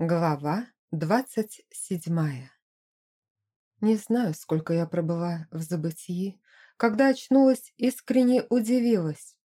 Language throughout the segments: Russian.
Глава двадцать седьмая Не знаю, сколько я пробыла в забытии. Когда очнулась, искренне удивилась.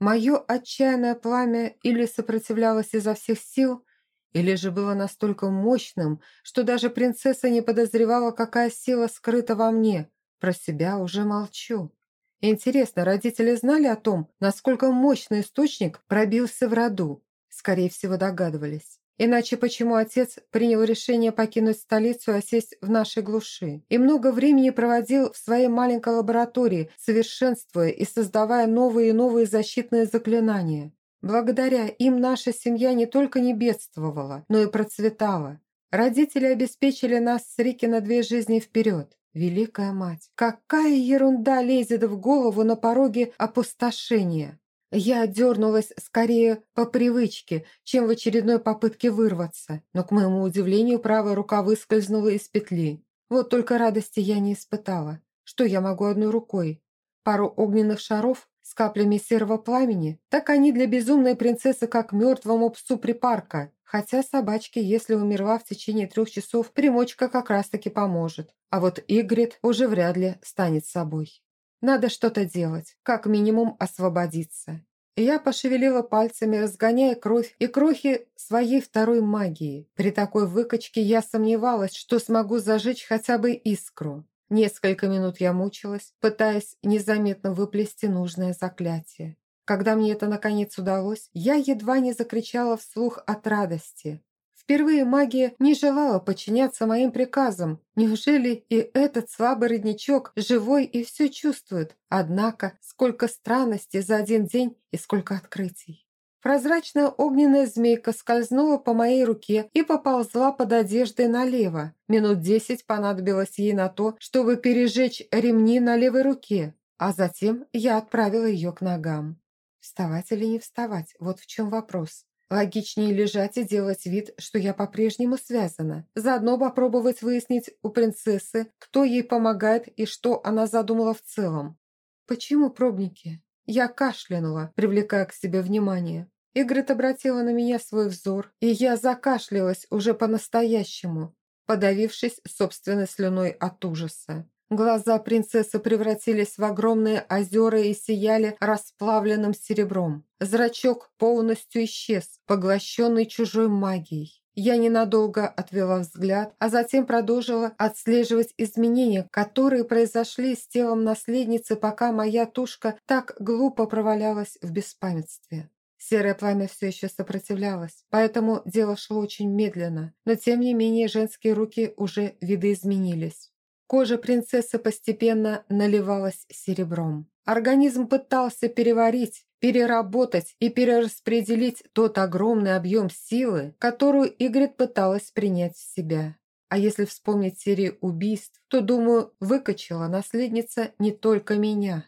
Мое отчаянное пламя или сопротивлялось изо всех сил, или же было настолько мощным, что даже принцесса не подозревала, какая сила скрыта во мне. Про себя уже молчу. Интересно, родители знали о том, насколько мощный источник пробился в роду? Скорее всего, догадывались. Иначе почему отец принял решение покинуть столицу и осесть в нашей глуши? И много времени проводил в своей маленькой лаборатории, совершенствуя и создавая новые и новые защитные заклинания. Благодаря им наша семья не только не бедствовала, но и процветала. Родители обеспечили нас с Рики на две жизни вперед. Великая мать, какая ерунда лезет в голову на пороге опустошения. Я дернулась скорее по привычке, чем в очередной попытке вырваться, но, к моему удивлению, правая рука выскользнула из петли. Вот только радости я не испытала. Что я могу одной рукой? Пару огненных шаров с каплями серого пламени? Так они для безумной принцессы, как мертвому псу припарка. Хотя собачке, если умерла в течение трех часов, примочка как раз-таки поможет. А вот Игрит уже вряд ли станет собой. Надо что-то делать, как минимум освободиться. Я пошевелила пальцами, разгоняя кровь и крохи своей второй магии. При такой выкачке я сомневалась, что смогу зажечь хотя бы искру. Несколько минут я мучилась, пытаясь незаметно выплести нужное заклятие. Когда мне это наконец удалось, я едва не закричала вслух от радости. Впервые магия не желала подчиняться моим приказам. Неужели и этот слабый родничок живой и все чувствует? Однако, сколько странностей за один день и сколько открытий. Прозрачная огненная змейка скользнула по моей руке и поползла под одеждой налево. Минут десять понадобилось ей на то, чтобы пережечь ремни на левой руке, а затем я отправила ее к ногам. Вставать или не вставать, вот в чем вопрос. Логичнее лежать и делать вид, что я по-прежнему связана. Заодно попробовать выяснить у принцессы, кто ей помогает и что она задумала в целом. «Почему пробники?» Я кашлянула, привлекая к себе внимание. Игрит обратила на меня свой взор, и я закашлялась уже по-настоящему, подавившись собственной слюной от ужаса. Глаза принцессы превратились в огромные озера и сияли расплавленным серебром. Зрачок полностью исчез, поглощенный чужой магией. Я ненадолго отвела взгляд, а затем продолжила отслеживать изменения, которые произошли с телом наследницы, пока моя тушка так глупо провалялась в беспамятстве. Серое пламя все еще сопротивлялось, поэтому дело шло очень медленно, но тем не менее женские руки уже видоизменились. Кожа принцессы постепенно наливалась серебром. Организм пытался переварить, переработать и перераспределить тот огромный объем силы, которую Игрит пыталась принять в себя. А если вспомнить серию убийств, то, думаю, выкачала наследница не только меня.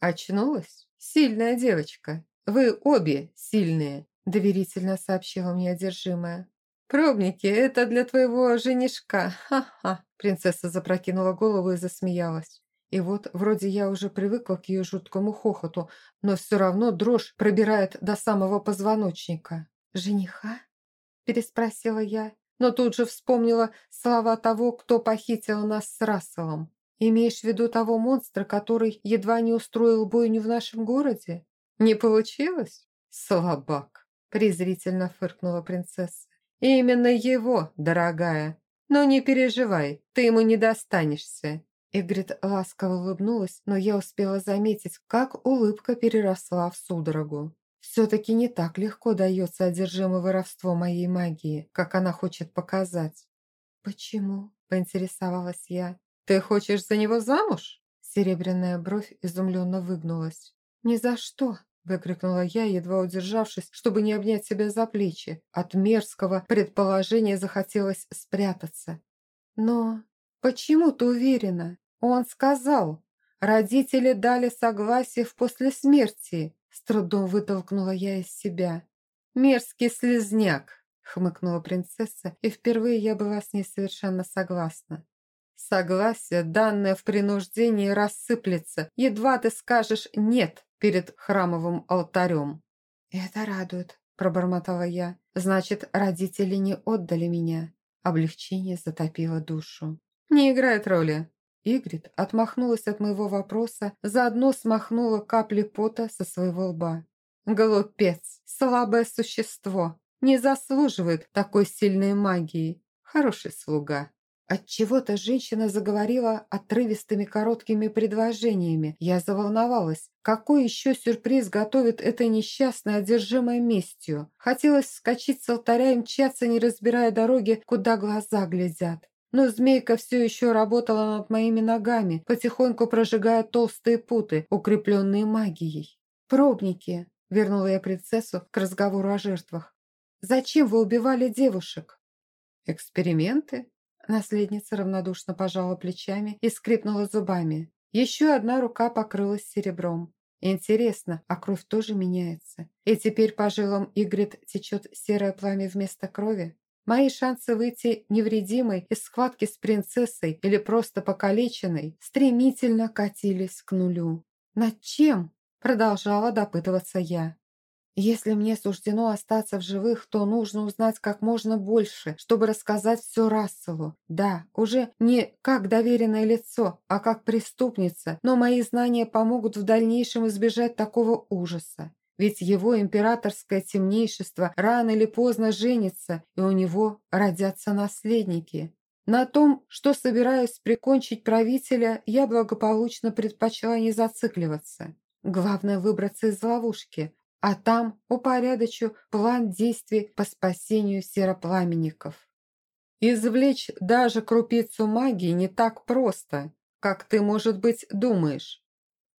Очнулась? Сильная девочка. Вы обе сильные, доверительно сообщила мне одержимая. «Пробники, это для твоего женишка, ха-ха!» Принцесса запрокинула голову и засмеялась. И вот вроде я уже привыкла к ее жуткому хохоту, но все равно дрожь пробирает до самого позвоночника. «Жениха?» – переспросила я, но тут же вспомнила слова того, кто похитил нас с Расселом. «Имеешь в виду того монстра, который едва не устроил бойню в нашем городе?» «Не получилось?» «Слабак!» – презрительно фыркнула принцесса. «Именно его, дорогая. Но не переживай, ты ему не достанешься». Игрит ласково улыбнулась, но я успела заметить, как улыбка переросла в судорогу. Все-таки не так легко дается одержимое воровство моей магии, как она хочет показать. «Почему?» – поинтересовалась я. «Ты хочешь за него замуж?» Серебряная бровь изумленно выгнулась. «Ни за что!» Выкрикнула я, едва удержавшись, чтобы не обнять себя за плечи. От мерзкого предположения захотелось спрятаться. Но почему ты уверена? Он сказал. Родители дали согласие в после смерти. С трудом вытолкнула я из себя. Мерзкий слезняк, хмыкнула принцесса, и впервые я была с ней совершенно согласна. Согласие, данное в принуждении, рассыплется. Едва ты скажешь «нет», перед храмовым алтарем. «Это радует», – пробормотала я. «Значит, родители не отдали меня». Облегчение затопило душу. «Не играет роли». Игрит отмахнулась от моего вопроса, заодно смахнула капли пота со своего лба. «Глупец, слабое существо, не заслуживает такой сильной магии. Хороший слуга». Отчего-то женщина заговорила отрывистыми короткими предложениями. Я заволновалась. Какой еще сюрприз готовит эта несчастная, одержимая местью? Хотелось вскочить с алтаря и мчаться, не разбирая дороги, куда глаза глядят. Но змейка все еще работала над моими ногами, потихоньку прожигая толстые путы, укрепленные магией. «Пробники!» – вернула я принцессу к разговору о жертвах. «Зачем вы убивали девушек?» «Эксперименты?» Наследница равнодушно пожала плечами и скрипнула зубами. Еще одна рука покрылась серебром. Интересно, а кровь тоже меняется? И теперь по жилам Игрит течет серое пламя вместо крови? Мои шансы выйти невредимой из схватки с принцессой или просто покалеченной стремительно катились к нулю. «Над чем?» – продолжала допытываться я. Если мне суждено остаться в живых, то нужно узнать как можно больше, чтобы рассказать все Расселу. Да, уже не как доверенное лицо, а как преступница, но мои знания помогут в дальнейшем избежать такого ужаса. Ведь его императорское темнейшество рано или поздно женится, и у него родятся наследники. На том, что собираюсь прикончить правителя, я благополучно предпочла не зацикливаться. Главное выбраться из ловушки, а там упорядочу план действий по спасению серопламенников. Извлечь даже крупицу магии не так просто, как ты, может быть, думаешь.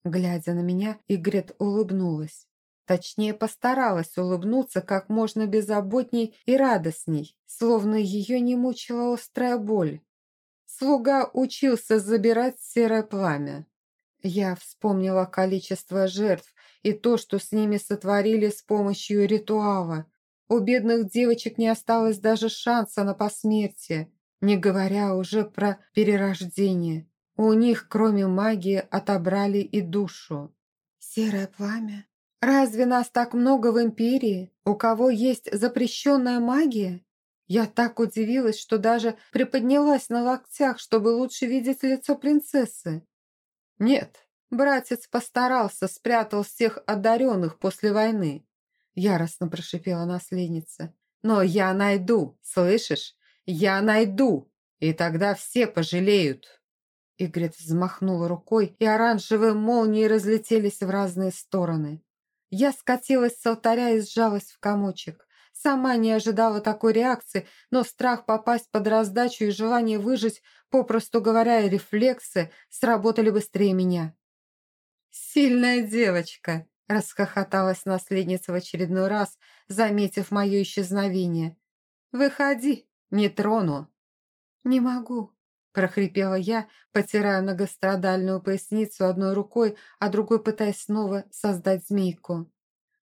Глядя на меня, Игрет улыбнулась. Точнее, постаралась улыбнуться как можно беззаботней и радостней, словно ее не мучила острая боль. Слуга учился забирать серое пламя. Я вспомнила количество жертв, и то, что с ними сотворили с помощью ритуала. У бедных девочек не осталось даже шанса на посмертие, не говоря уже про перерождение. У них, кроме магии, отобрали и душу. Серое пламя? Разве нас так много в Империи? У кого есть запрещенная магия? Я так удивилась, что даже приподнялась на локтях, чтобы лучше видеть лицо принцессы. Нет, Братец постарался, спрятал всех одаренных после войны. Яростно прошипела наследница. Но я найду, слышишь? Я найду, и тогда все пожалеют. Игрит взмахнула рукой, и оранжевые молнии разлетелись в разные стороны. Я скатилась с алтаря и сжалась в комочек. Сама не ожидала такой реакции, но страх попасть под раздачу и желание выжить, попросту говоря, рефлексы, сработали быстрее меня. «Сильная девочка!» – расхохоталась наследница в очередной раз, заметив мое исчезновение. «Выходи, не трону!» «Не могу!» – прохрипела я, потирая многострадальную поясницу одной рукой, а другой пытаясь снова создать змейку.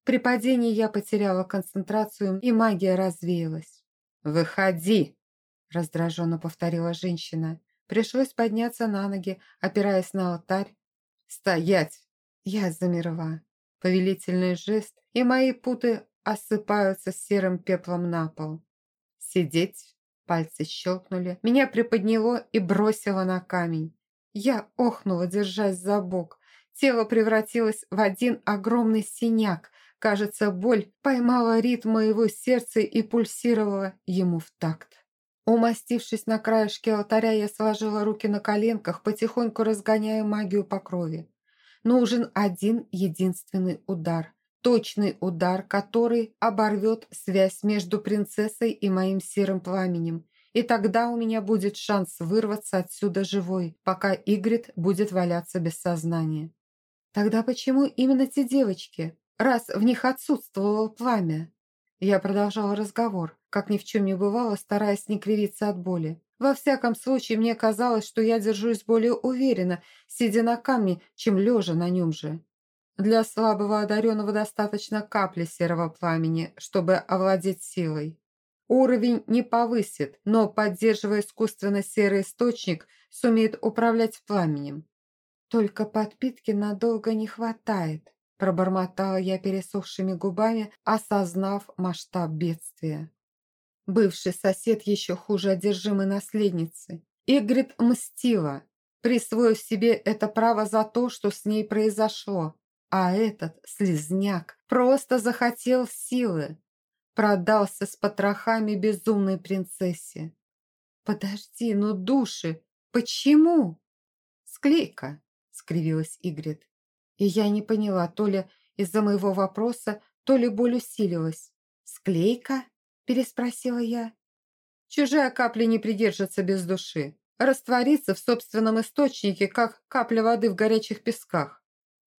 При падении я потеряла концентрацию, и магия развеялась. «Выходи!» – раздраженно повторила женщина. Пришлось подняться на ноги, опираясь на алтарь, «Стоять!» Я замерла. Повелительный жест, и мои путы осыпаются серым пеплом на пол. «Сидеть!» Пальцы щелкнули, меня приподняло и бросило на камень. Я охнула, держась за бок. Тело превратилось в один огромный синяк. Кажется, боль поймала ритм моего сердца и пульсировала ему в такт. Умастившись на краешке алтаря, я сложила руки на коленках, потихоньку разгоняя магию по крови. Нужен один единственный удар. Точный удар, который оборвет связь между принцессой и моим серым пламенем. И тогда у меня будет шанс вырваться отсюда живой, пока Игрит будет валяться без сознания. Тогда почему именно те девочки, раз в них отсутствовало пламя? Я продолжала разговор, как ни в чем не бывало, стараясь не кривиться от боли. Во всяком случае, мне казалось, что я держусь более уверенно, сидя на камне, чем лежа на нем же. Для слабого одаренного достаточно капли серого пламени, чтобы овладеть силой. Уровень не повысит, но, поддерживая искусственно серый источник, сумеет управлять пламенем. Только подпитки надолго не хватает. Пробормотала я пересохшими губами, осознав масштаб бедствия. Бывший сосед еще хуже одержимой наследницы. Игрит мстила, присвоив себе это право за то, что с ней произошло. А этот слезняк просто захотел силы. Продался с потрохами безумной принцессе. «Подожди, ну души, почему?» «Склейка», — скривилась Игрит. И я не поняла, то ли из-за моего вопроса, то ли боль усилилась. «Склейка?» – переспросила я. «Чужая капля не придержится без души. Растворится в собственном источнике, как капля воды в горячих песках».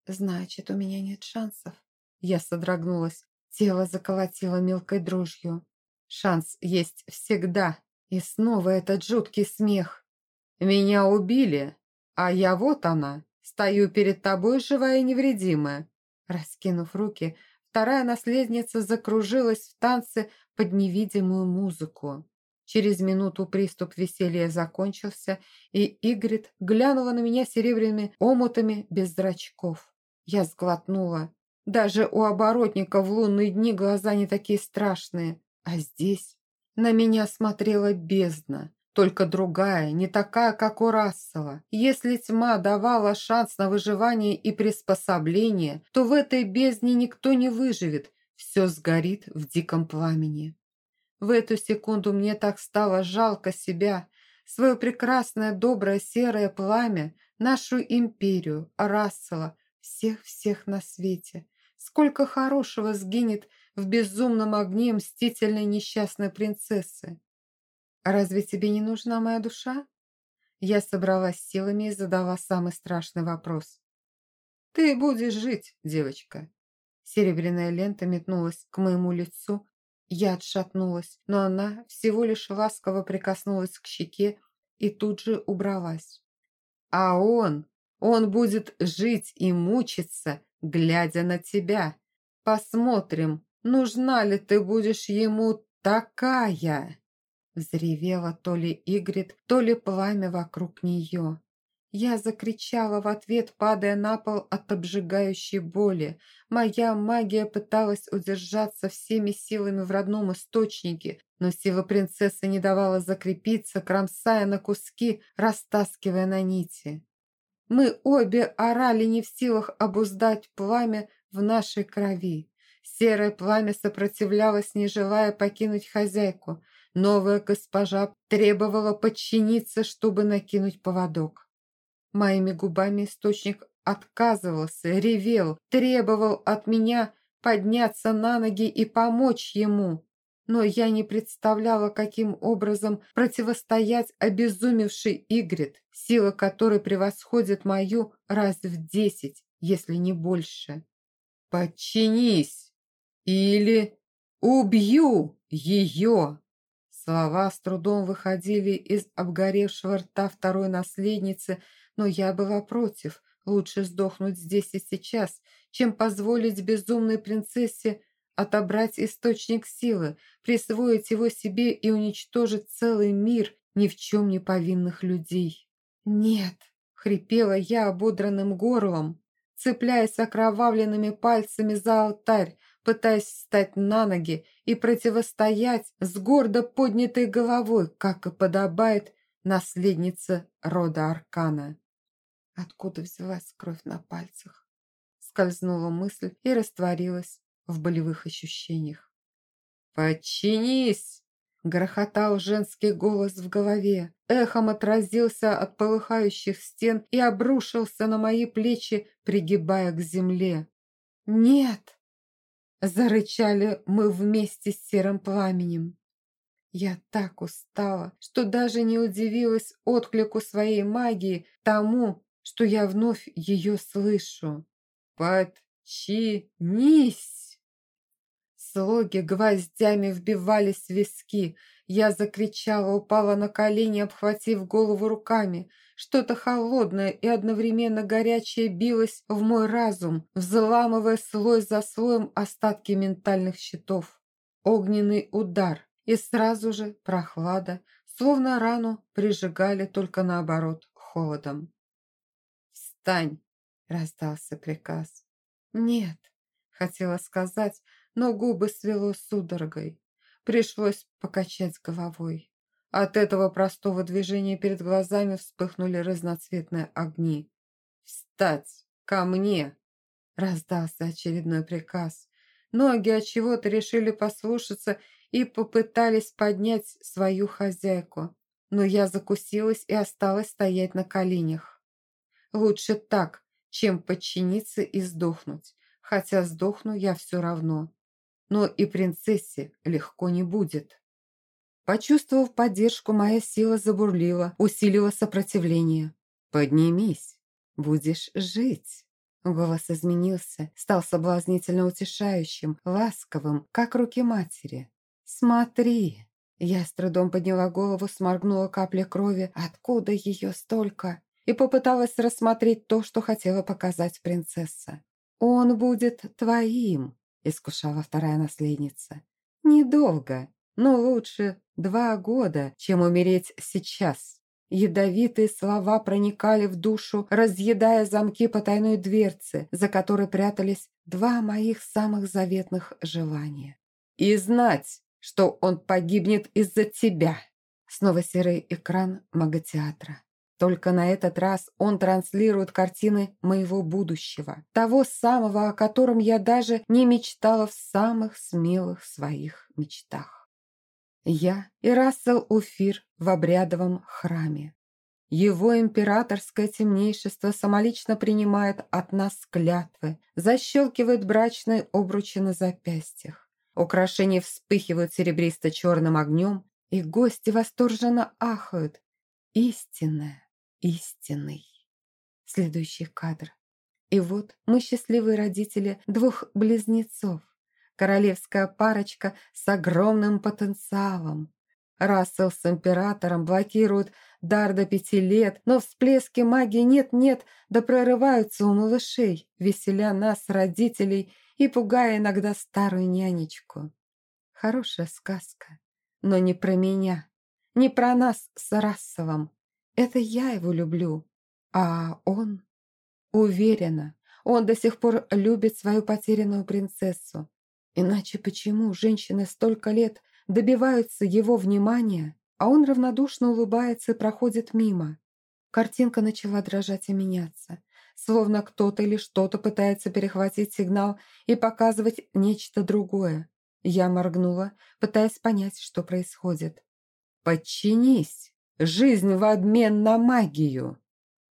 «Значит, у меня нет шансов». Я содрогнулась. Тело заколотило мелкой дрожью. «Шанс есть всегда. И снова этот жуткий смех. Меня убили, а я вот она, Стою перед тобой живая и невредимая». Раскинув руки, вторая наследница закружилась в танце под невидимую музыку. Через минуту приступ веселья закончился, и Игрит глянула на меня серебряными омутами без зрачков. Я сглотнула. Даже у оборотника в лунные дни глаза не такие страшные. А здесь на меня смотрела бездна. Только другая, не такая, как у Рассела. Если тьма давала шанс на выживание и приспособление, то в этой бездне никто не выживет, все сгорит в диком пламени. В эту секунду мне так стало жалко себя, свое прекрасное, доброе, серое пламя, нашу империю, Рассела, всех-всех на свете. Сколько хорошего сгинет в безумном огне мстительной несчастной принцессы. «Разве тебе не нужна моя душа?» Я собралась силами и задала самый страшный вопрос. «Ты будешь жить, девочка!» Серебряная лента метнулась к моему лицу. Я отшатнулась, но она всего лишь ласково прикоснулась к щеке и тут же убралась. «А он, он будет жить и мучиться, глядя на тебя. Посмотрим, нужна ли ты будешь ему такая!» Взревела то ли Игрит, то ли пламя вокруг нее. Я закричала в ответ, падая на пол от обжигающей боли. Моя магия пыталась удержаться всеми силами в родном источнике, но сила принцессы не давала закрепиться, кромсая на куски, растаскивая на нити. Мы обе орали не в силах обуздать пламя в нашей крови. Серое пламя сопротивлялось, не желая покинуть хозяйку – Новая госпожа требовала подчиниться, чтобы накинуть поводок. Моими губами источник отказывался, ревел, требовал от меня подняться на ноги и помочь ему. Но я не представляла, каким образом противостоять обезумевшей Игрит, сила которой превосходит мою раз в десять, если не больше. «Подчинись! Или убью ее!» Слова с трудом выходили из обгоревшего рта второй наследницы, но я была против. Лучше сдохнуть здесь и сейчас, чем позволить безумной принцессе отобрать источник силы, присвоить его себе и уничтожить целый мир ни в чем не повинных людей. «Нет!» — хрипела я ободранным горлом, цепляясь окровавленными пальцами за алтарь, пытаясь встать на ноги и противостоять с гордо поднятой головой, как и подобает наследница рода Аркана. Откуда взялась кровь на пальцах? Скользнула мысль и растворилась в болевых ощущениях. «Подчинись!» – грохотал женский голос в голове. Эхом отразился от полыхающих стен и обрушился на мои плечи, пригибая к земле. «Нет!» Зарычали мы вместе с серым пламенем. Я так устала, что даже не удивилась отклику своей магии тому, что я вновь ее слышу. «Подчинись!» Слоги гвоздями вбивались в виски. Я закричала, упала на колени, обхватив голову руками – что-то холодное и одновременно горячее билось в мой разум, взламывая слой за слоем остатки ментальных щитов. Огненный удар и сразу же прохлада, словно рану прижигали только наоборот холодом. «Встань!» – раздался приказ. «Нет», — хотела сказать, но губы свело судорогой. Пришлось покачать головой. От этого простого движения перед глазами вспыхнули разноцветные огни. «Встать! Ко мне!» Раздался очередной приказ. Ноги от чего-то решили послушаться и попытались поднять свою хозяйку. Но я закусилась и осталась стоять на коленях. Лучше так, чем подчиниться и сдохнуть. Хотя сдохну я все равно. Но и принцессе легко не будет. Почувствовав поддержку, моя сила забурлила, усилила сопротивление. «Поднимись, будешь жить». Голос изменился, стал соблазнительно утешающим, ласковым, как руки матери. «Смотри!» Я с трудом подняла голову, сморгнула капли крови. Откуда ее столько? И попыталась рассмотреть то, что хотела показать принцесса. «Он будет твоим», — искушала вторая наследница. «Недолго, но лучше два года, чем умереть сейчас». Ядовитые слова проникали в душу, разъедая замки потайной дверцы, за которой прятались два моих самых заветных желания. «И знать, что он погибнет из-за тебя!» Снова серый экран маготеатра. Только на этот раз он транслирует картины моего будущего, того самого, о котором я даже не мечтала в самых смелых своих мечтах. Я и Рассел Уфир в обрядовом храме. Его императорское темнейшество самолично принимает от нас клятвы, защелкивает брачные обручи на запястьях. Украшения вспыхивают серебристо-черным огнем, и гости восторженно ахают. Истинная истинный. Следующий кадр. И вот мы счастливые родители двух близнецов. Королевская парочка с огромным потенциалом. Рассел с императором блокируют дар до пяти лет, но всплески магии нет-нет, да прорываются у малышей, веселя нас, родителей, и пугая иногда старую нянечку. Хорошая сказка, но не про меня, не про нас с Расселом, это я его люблю, а он... Уверена, он до сих пор любит свою потерянную принцессу. Иначе почему женщины столько лет добиваются его внимания, а он равнодушно улыбается и проходит мимо? Картинка начала дрожать и меняться, словно кто-то или что-то пытается перехватить сигнал и показывать нечто другое. Я моргнула, пытаясь понять, что происходит. «Подчинись!» Жизнь в обмен на магию!»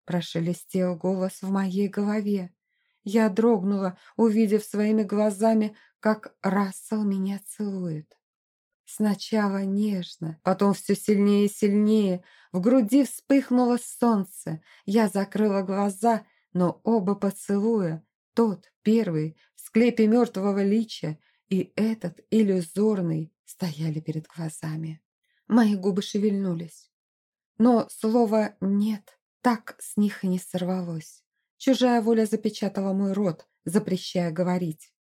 Прошелестел голос в моей голове. Я дрогнула, увидев своими глазами, как Рассел меня целует. Сначала нежно, потом все сильнее и сильнее. В груди вспыхнуло солнце. Я закрыла глаза, но оба поцелуя, тот, первый, в склепе мертвого лича, и этот, иллюзорный, стояли перед глазами. Мои губы шевельнулись. Но слово «нет» так с них и не сорвалось. Чужая воля запечатала мой рот, запрещая говорить.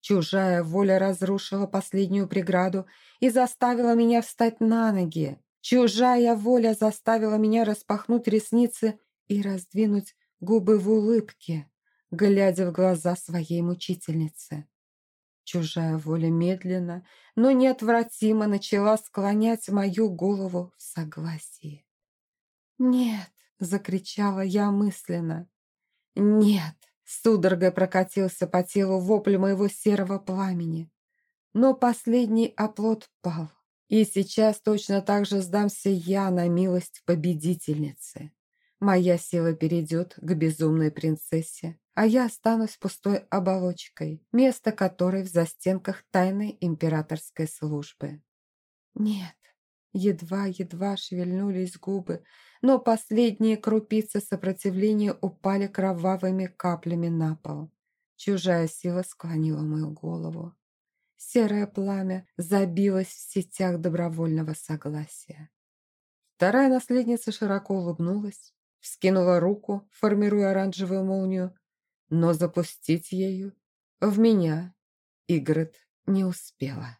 Чужая воля разрушила последнюю преграду и заставила меня встать на ноги. Чужая воля заставила меня распахнуть ресницы и раздвинуть губы в улыбке, глядя в глаза своей мучительницы. Чужая воля медленно, но неотвратимо начала склонять мою голову в согласии. «Нет!» – закричала я мысленно. «Нет!» – судорогой прокатился по телу вопль моего серого пламени. Но последний оплот пал. И сейчас точно так же сдамся я на милость победительницы. Моя сила перейдет к безумной принцессе, а я останусь пустой оболочкой, место которой в застенках тайной императорской службы. Нет, едва-едва шевельнулись губы, но последние крупицы сопротивления упали кровавыми каплями на пол. Чужая сила склонила мою голову. Серое пламя забилось в сетях добровольного согласия. Вторая наследница широко улыбнулась, вскинула руку, формируя оранжевую молнию, но запустить ею в меня Игрет не успела.